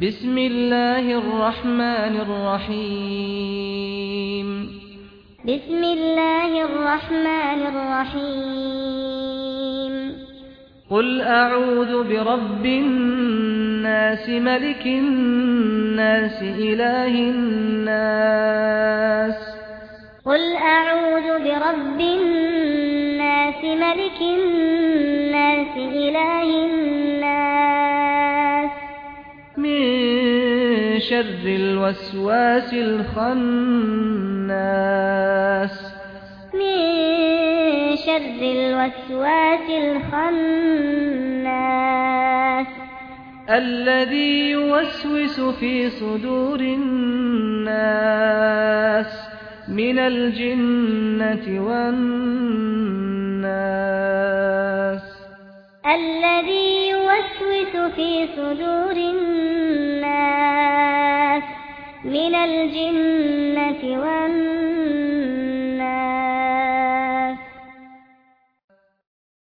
بسم الله الرحمن الرحيم بسم الله الرحمن الرحيم قل اعوذ برب الناس ملك الناس اله الناس. قل اعوذ برب الناس ملك الناس اله الناس. شر الوسواس الخناس. من شر الوسواس الخناس. الذي يوسوس في صدور الناس من الجنة والناس. الذي يوسوس في صدور الناس من الجنة